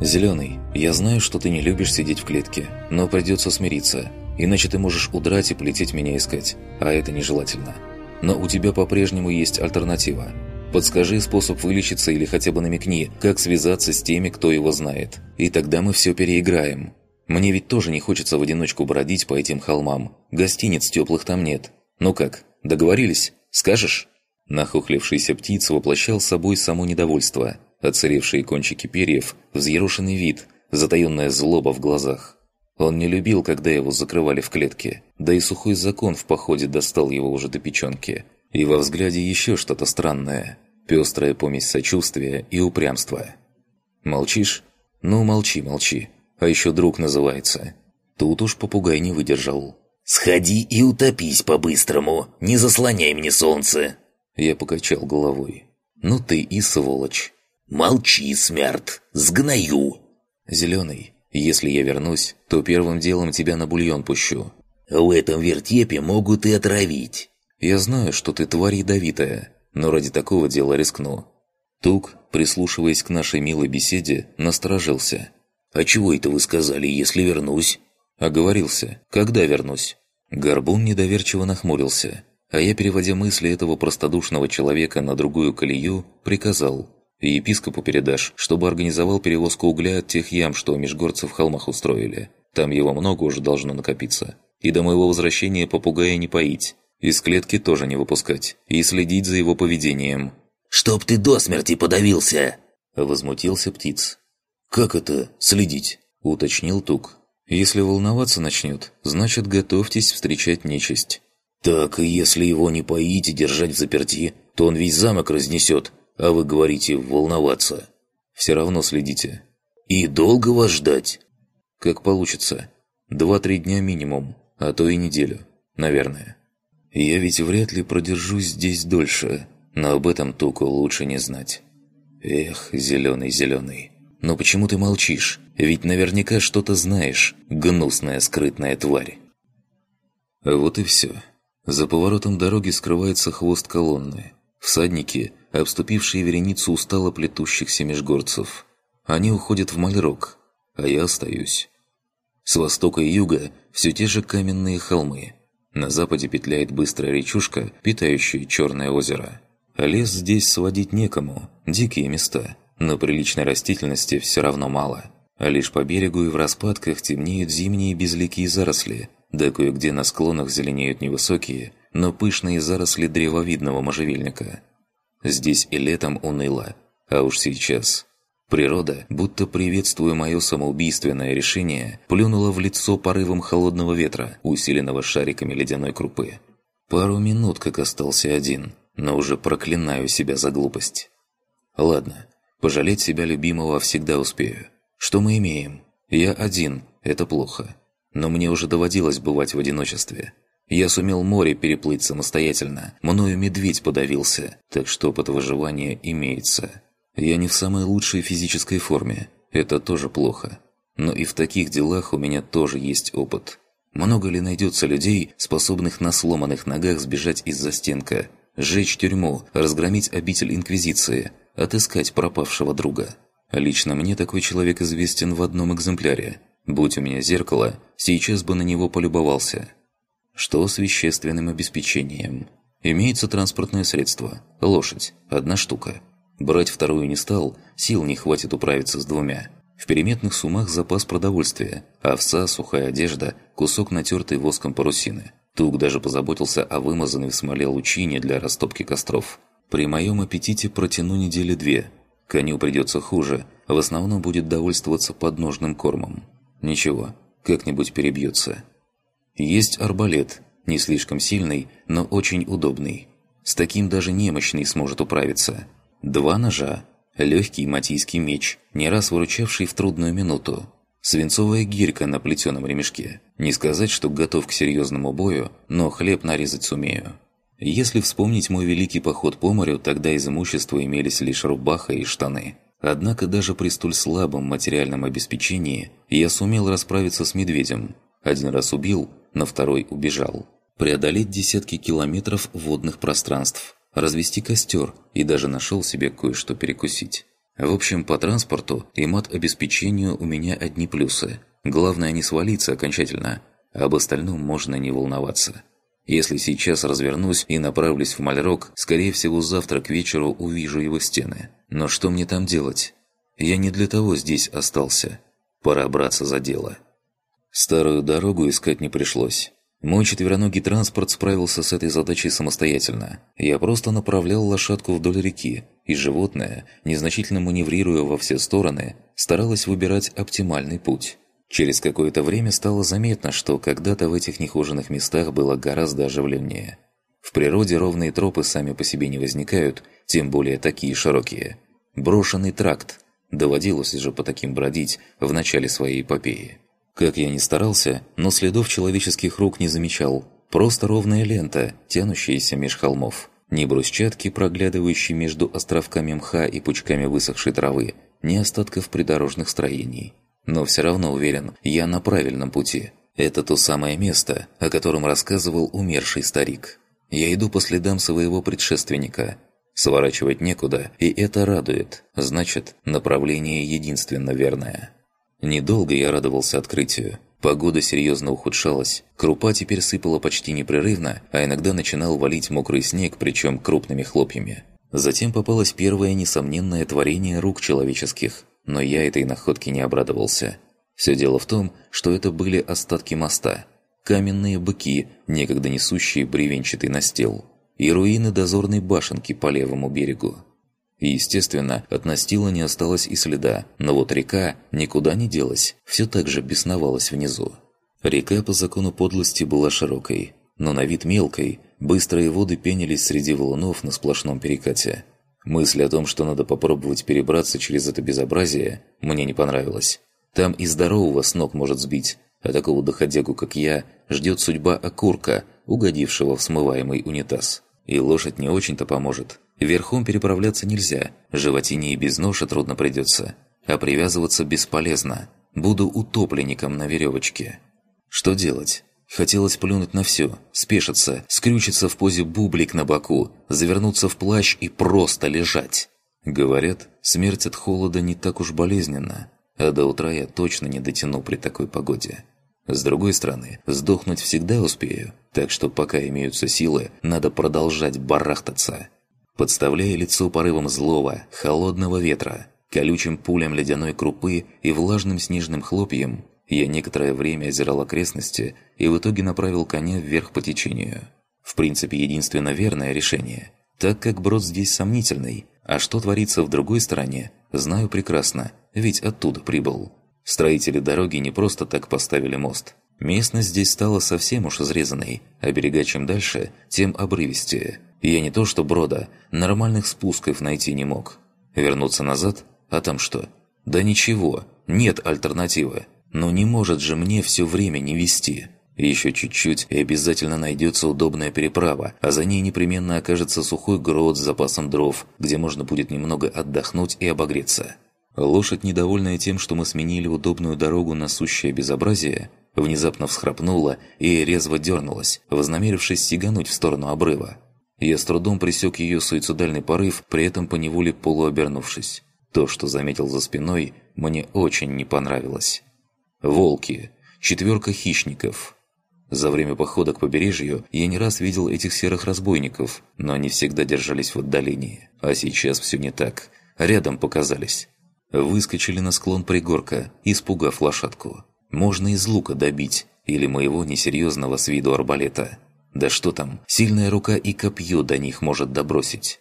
«Зеленый, я знаю, что ты не любишь сидеть в клетке, но придется смириться, иначе ты можешь удрать и полететь меня искать, а это нежелательно. Но у тебя по-прежнему есть альтернатива. Подскажи способ вылечиться или хотя бы намекни, как связаться с теми, кто его знает. И тогда мы все переиграем. Мне ведь тоже не хочется в одиночку бродить по этим холмам. Гостиниц теплых там нет. Ну как, договорились? Скажешь?» Нахохлившийся птиц воплощал собой само недовольство – Оцаревшие кончики перьев, взъерошенный вид, затаенная злоба в глазах. Он не любил, когда его закрывали в клетке, да и сухой закон в походе достал его уже до печенки. И во взгляде еще что-то странное, пестрая помесь сочувствия и упрямства. «Молчишь? Ну, молчи, молчи. А еще друг называется». Тут уж попугай не выдержал. «Сходи и утопись по-быстрому, не заслоняй мне солнце!» Я покачал головой. «Ну ты и сволочь!» «Молчи, смерть, сгною!» «Зеленый, если я вернусь, то первым делом тебя на бульон пущу». «В этом вертепе могут и отравить». «Я знаю, что ты тварь ядовитая, но ради такого дела рискну». Тук, прислушиваясь к нашей милой беседе, насторожился. «А чего это вы сказали, если вернусь?» Оговорился. «Когда вернусь?» Горбун недоверчиво нахмурился, а я, переводя мысли этого простодушного человека на другую колею, приказал и епископу передашь, чтобы организовал перевозку угля от тех ям, что межгорцы в холмах устроили. Там его много уже должно накопиться. И до моего возвращения попугая не поить. Из клетки тоже не выпускать. И следить за его поведением. «Чтоб ты до смерти подавился!» Возмутился птиц. «Как это следить?» Уточнил Тук. «Если волноваться начнет, значит готовьтесь встречать нечисть». «Так, если его не поить и держать в заперти, то он весь замок разнесет, а вы говорите волноваться. Все равно следите. И долго вас ждать? Как получится. Два-три дня минимум, а то и неделю, наверное. Я ведь вряд ли продержусь здесь дольше, но об этом Туку лучше не знать. Эх, зеленый-зеленый. Но почему ты молчишь? Ведь наверняка что-то знаешь, гнусная скрытная тварь. Вот и все. За поворотом дороги скрывается хвост колонны. Всадники, обступившие вереницу устало плетущихся межгорцев. Они уходят в Мальрок, а я остаюсь. С востока и юга все те же каменные холмы. На западе петляет быстрая речушка, питающая Черное озеро. А лес здесь сводить некому, дикие места, но приличной растительности все равно мало. А лишь по берегу и в распадках темнеют зимние безликие заросли, да кое-где на склонах зеленеют невысокие, но пышные заросли древовидного можжевельника. Здесь и летом уныло, а уж сейчас. Природа, будто приветствуя мое самоубийственное решение, плюнула в лицо порывом холодного ветра, усиленного шариками ледяной крупы. Пару минут как остался один, но уже проклинаю себя за глупость. Ладно, пожалеть себя любимого всегда успею. Что мы имеем? Я один, это плохо. Но мне уже доводилось бывать в одиночестве. Я сумел море переплыть самостоятельно, мною медведь подавился, так что опыт выживания имеется. Я не в самой лучшей физической форме, это тоже плохо. Но и в таких делах у меня тоже есть опыт. Много ли найдется людей, способных на сломанных ногах сбежать из застенка, сжечь тюрьму, разгромить обитель Инквизиции, отыскать пропавшего друга? Лично мне такой человек известен в одном экземпляре. Будь у меня зеркало, сейчас бы на него полюбовался. Что с вещественным обеспечением? Имеется транспортное средство. Лошадь. Одна штука. Брать вторую не стал, сил не хватит управиться с двумя. В переметных сумах запас продовольствия, овса, сухая одежда, кусок натертой воском парусины. Тук даже позаботился о вымазанной в смоле лучине для растопки костров. При моем аппетите протяну недели две. Коню придется хуже, в основном будет довольствоваться подножным кормом. Ничего, как-нибудь перебьется. Есть арбалет, не слишком сильный, но очень удобный. С таким даже немощный сможет управиться. Два ножа, легкий матийский меч, не раз выручавший в трудную минуту. Свинцовая гирька на плетеном ремешке. Не сказать, что готов к серьезному бою, но хлеб нарезать сумею. Если вспомнить мой великий поход по морю, тогда из имущества имелись лишь рубаха и штаны. Однако даже при столь слабом материальном обеспечении я сумел расправиться с медведем. Один раз убил, на второй убежал. Преодолеть десятки километров водных пространств, развести костер и даже нашел себе кое-что перекусить. В общем, по транспорту и мат-обеспечению у меня одни плюсы. Главное не свалиться окончательно. Об остальном можно не волноваться. Если сейчас развернусь и направлюсь в Мальрок, скорее всего завтра к вечеру увижу его стены. Но что мне там делать? Я не для того здесь остался. Пора браться за дело. Старую дорогу искать не пришлось. Мой четвероногий транспорт справился с этой задачей самостоятельно. Я просто направлял лошадку вдоль реки, и животное, незначительно маневрируя во все стороны, старалось выбирать оптимальный путь. Через какое-то время стало заметно, что когда-то в этих нехоженных местах было гораздо оживленнее. В природе ровные тропы сами по себе не возникают, тем более такие широкие. Брошенный тракт. Доводилось же по таким бродить в начале своей эпопеи. Как я ни старался, но следов человеческих рук не замечал. Просто ровная лента, тянущаяся меж холмов. Ни брусчатки, проглядывающей между островками мха и пучками высохшей травы, ни остатков придорожных строений. Но все равно уверен, я на правильном пути. Это то самое место, о котором рассказывал умерший старик. Я иду по следам своего предшественника. Сворачивать некуда, и это радует. Значит, направление единственно верное. Недолго я радовался открытию. Погода серьезно ухудшалась. Крупа теперь сыпала почти непрерывно, а иногда начинал валить мокрый снег, причем крупными хлопьями. Затем попалось первое несомненное творение рук человеческих, но я этой находке не обрадовался. Все дело в том, что это были остатки моста. Каменные быки, некогда несущие бревенчатый настил, и руины дозорной башенки по левому берегу. И, естественно, от настила не осталось и следа, но вот река никуда не делась, все так же бесновалась внизу. Река по закону подлости была широкой, но на вид мелкой, быстрые воды пенились среди валунов на сплошном перекате. Мысль о том, что надо попробовать перебраться через это безобразие, мне не понравилась. Там и здорового с ног может сбить, а такого доходягу, как я, ждет судьба окурка, угодившего в смываемый унитаз. И лошадь не очень-то поможет. Верхом переправляться нельзя, животине и без ножа трудно придется. А привязываться бесполезно. Буду утопленником на веревочке. Что делать? Хотелось плюнуть на все, спешиться, скрючиться в позе бублик на боку, завернуться в плащ и просто лежать. Говорят, смерть от холода не так уж болезненна, а до утра я точно не дотяну при такой погоде. С другой стороны, сдохнуть всегда успею, так что пока имеются силы, надо продолжать барахтаться подставляя лицо порывом злого, холодного ветра, колючим пулям ледяной крупы и влажным снежным хлопьем, я некоторое время озирал окрестности и в итоге направил коня вверх по течению. В принципе, единственно верное решение, так как брод здесь сомнительный, а что творится в другой стороне, знаю прекрасно, ведь оттуда прибыл. Строители дороги не просто так поставили мост. Местность здесь стала совсем уж изрезанной, а берега чем дальше, тем обрывистее – я не то что брода, нормальных спусков найти не мог. Вернуться назад? А там что? Да ничего, нет альтернативы. Но не может же мне все время не вести. Еще чуть-чуть, и обязательно найдется удобная переправа, а за ней непременно окажется сухой грот с запасом дров, где можно будет немного отдохнуть и обогреться. Лошадь, недовольная тем, что мы сменили удобную дорогу на сущее безобразие, внезапно всхрапнула и резво дернулась, вознамерившись сигануть в сторону обрыва. Я с трудом пресек ее суицидальный порыв, при этом поневоле полуобернувшись. То, что заметил за спиной, мне очень не понравилось. Волки. Четверка хищников. За время похода к побережью я не раз видел этих серых разбойников, но они всегда держались в отдалении. А сейчас все не так. Рядом показались. Выскочили на склон пригорка, испугав лошадку. Можно из лука добить, или моего несерьезного с виду арбалета. Да что там, сильная рука и копье до них может добросить.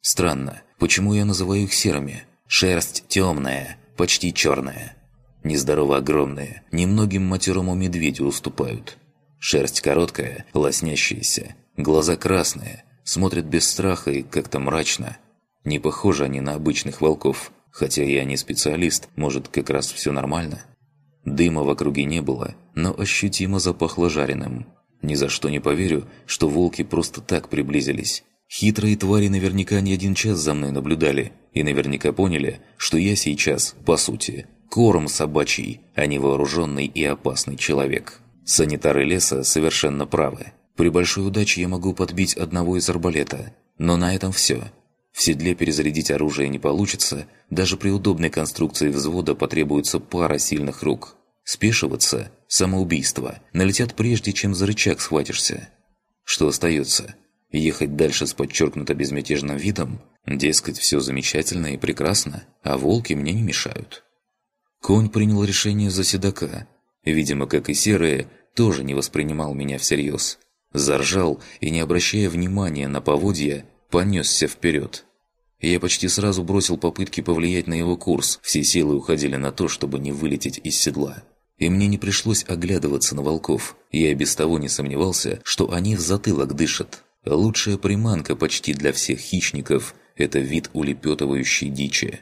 Странно, почему я называю их серыми? Шерсть темная, почти черная. Нездорово огромные, немногим матерому медведю уступают. Шерсть короткая, лоснящаяся, глаза красные, смотрят без страха и как-то мрачно. Не похожи они на обычных волков, хотя я не специалист, может как раз все нормально. Дыма в округе не было, но ощутимо запахло жареным. Ни за что не поверю, что волки просто так приблизились. Хитрые твари наверняка не один час за мной наблюдали и наверняка поняли, что я сейчас, по сути, корм собачий, а не вооруженный и опасный человек. Санитары леса совершенно правы. При большой удаче я могу подбить одного из арбалета, но на этом все. В седле перезарядить оружие не получится, даже при удобной конструкции взвода потребуется пара сильных рук. Спешиваться – самоубийство, налетят прежде, чем за рычаг схватишься. Что остается? Ехать дальше с подчеркнуто безмятежным видом? Дескать, все замечательно и прекрасно, а волки мне не мешают. Конь принял решение за седока. Видимо, как и серые, тоже не воспринимал меня всерьез. Заржал и, не обращая внимания на поводья, понесся вперед. Я почти сразу бросил попытки повлиять на его курс, все силы уходили на то, чтобы не вылететь из седла. И мне не пришлось оглядываться на волков, я без того не сомневался, что они в затылок дышат. Лучшая приманка почти для всех хищников – это вид улепетывающей дичи.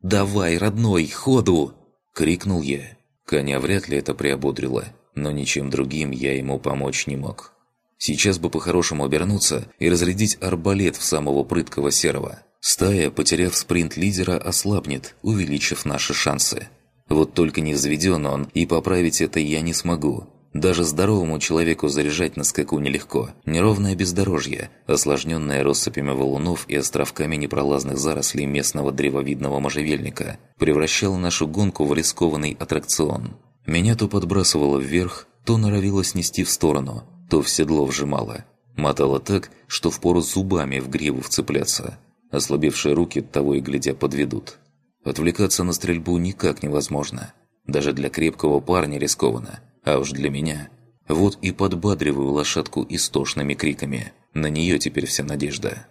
«Давай, родной, ходу!» – крикнул я. Коня вряд ли это приободрило, но ничем другим я ему помочь не мог. Сейчас бы по-хорошему обернуться и разрядить арбалет в самого прыткого серого. Стая, потеряв спринт лидера, ослабнет, увеличив наши шансы. Вот только не взведен он, и поправить это я не смогу. Даже здоровому человеку заряжать на скаку нелегко. Неровное бездорожье, осложненное россыпями валунов и островками непролазных зарослей местного древовидного можжевельника, превращало нашу гонку в рискованный аттракцион. Меня то подбрасывало вверх, то норовило снести в сторону – то в седло вжимало. Мотало так, что впору зубами в гриву вцепляться. Ослабевшие руки того и глядя подведут. Отвлекаться на стрельбу никак невозможно. Даже для крепкого парня рискованно. А уж для меня. Вот и подбадриваю лошадку истошными криками. На нее теперь вся надежда.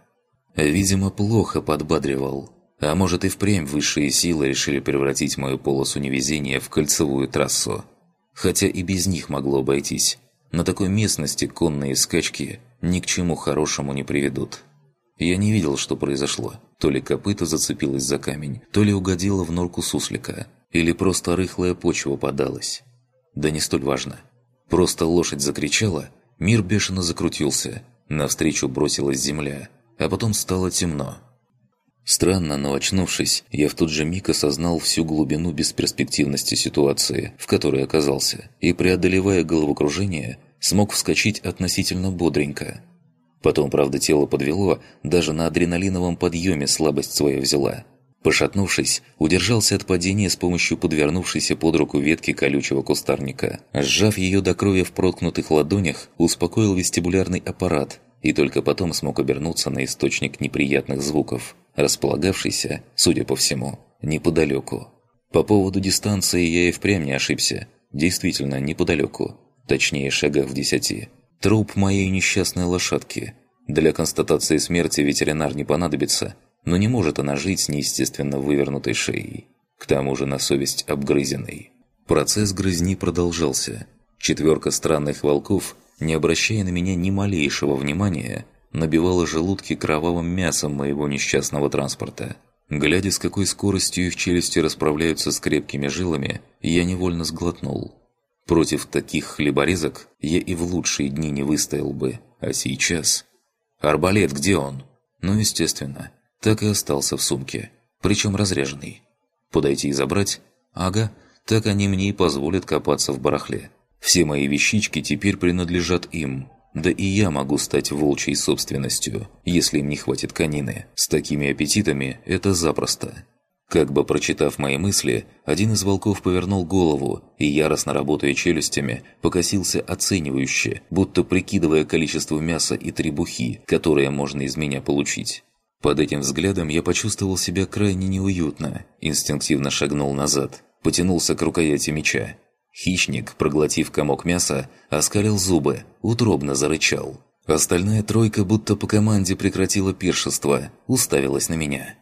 Видимо, плохо подбадривал. А может и впрямь высшие силы решили превратить мою полосу невезения в кольцевую трассу. Хотя и без них могло обойтись. На такой местности конные скачки ни к чему хорошему не приведут. Я не видел, что произошло. То ли копыта зацепилось за камень, то ли угодило в норку суслика, или просто рыхлая почва подалась. Да не столь важно. Просто лошадь закричала, мир бешено закрутился, навстречу бросилась земля, а потом стало темно. Странно, но очнувшись, я в тот же миг осознал всю глубину бесперспективности ситуации, в которой оказался, и, преодолевая головокружение, смог вскочить относительно бодренько. Потом, правда, тело подвело, даже на адреналиновом подъеме слабость свою взяла. Пошатнувшись, удержался от падения с помощью подвернувшейся под руку ветки колючего кустарника. Сжав ее до крови в проткнутых ладонях, успокоил вестибулярный аппарат и только потом смог обернуться на источник неприятных звуков – располагавшийся, судя по всему, неподалеку. По поводу дистанции я и впрямь не ошибся. Действительно, неподалеку. Точнее, шагах в десяти. Труп моей несчастной лошадки. Для констатации смерти ветеринар не понадобится, но не может она жить с неестественно вывернутой шеей. К тому же на совесть обгрызенной. Процесс грызни продолжался. Четверка странных волков, не обращая на меня ни малейшего внимания, набивала желудки кровавым мясом моего несчастного транспорта. Глядя, с какой скоростью их челюсти расправляются с крепкими жилами, я невольно сглотнул. Против таких хлеборезок я и в лучшие дни не выстоял бы, а сейчас... «Арбалет, где он?» Ну, естественно, так и остался в сумке, причем разряженный. Подойти и забрать? Ага, так они мне и позволят копаться в барахле. Все мои вещички теперь принадлежат им, да и я могу стать волчьей собственностью, если им не хватит конины. С такими аппетитами это запросто. Как бы прочитав мои мысли, один из волков повернул голову и, яростно работая челюстями, покосился оценивающе, будто прикидывая количество мяса и требухи, которые можно из меня получить. Под этим взглядом я почувствовал себя крайне неуютно, инстинктивно шагнул назад, потянулся к рукояти меча. Хищник, проглотив комок мяса, оскалил зубы, утробно зарычал. Остальная тройка будто по команде прекратила пиршество, уставилась на меня.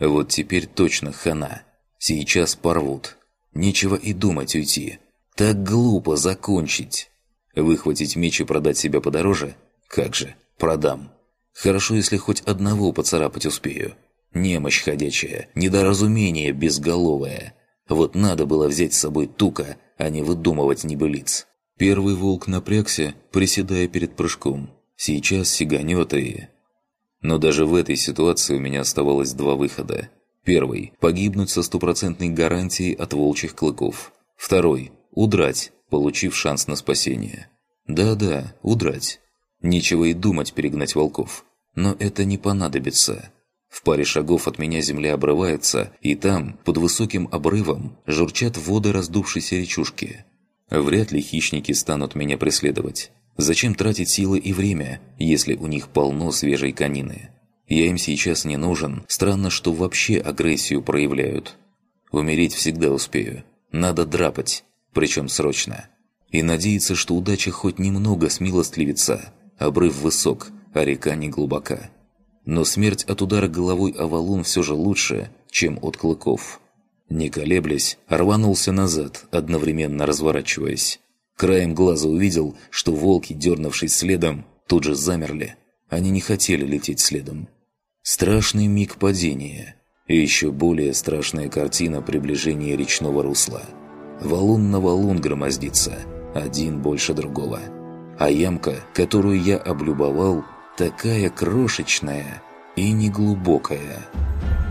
Вот теперь точно хана. Сейчас порвут. Нечего и думать уйти. Так глупо закончить. Выхватить меч и продать себя подороже? Как же, продам. Хорошо, если хоть одного поцарапать успею. Немощь ходячая, недоразумение безголовое. Вот надо было взять с собой тука – а не выдумывать небылиц. Первый волк напрягся, приседая перед прыжком. Сейчас сиганет и... Но даже в этой ситуации у меня оставалось два выхода. Первый – погибнуть со стопроцентной гарантией от волчьих клыков. Второй – удрать, получив шанс на спасение. Да-да, удрать. Нечего и думать перегнать волков. Но это не понадобится. В паре шагов от меня земля обрывается, и там, под высоким обрывом, журчат воды раздувшейся речушки. Вряд ли хищники станут меня преследовать. Зачем тратить силы и время, если у них полно свежей конины? Я им сейчас не нужен, странно, что вообще агрессию проявляют. Умереть всегда успею. Надо драпать, причем срочно. И надеяться, что удача хоть немного смилостливится. Обрыв высок, а река не глубока. Но смерть от удара головой о валун все же лучше, чем от клыков. Не колеблясь, рванулся назад, одновременно разворачиваясь. Краем глаза увидел, что волки, дернувшись следом, тут же замерли. Они не хотели лететь следом. Страшный миг падения. И еще более страшная картина приближения речного русла. Валун на валун громоздится, один больше другого. А ямка, которую я облюбовал, такая крошечная и неглубокая –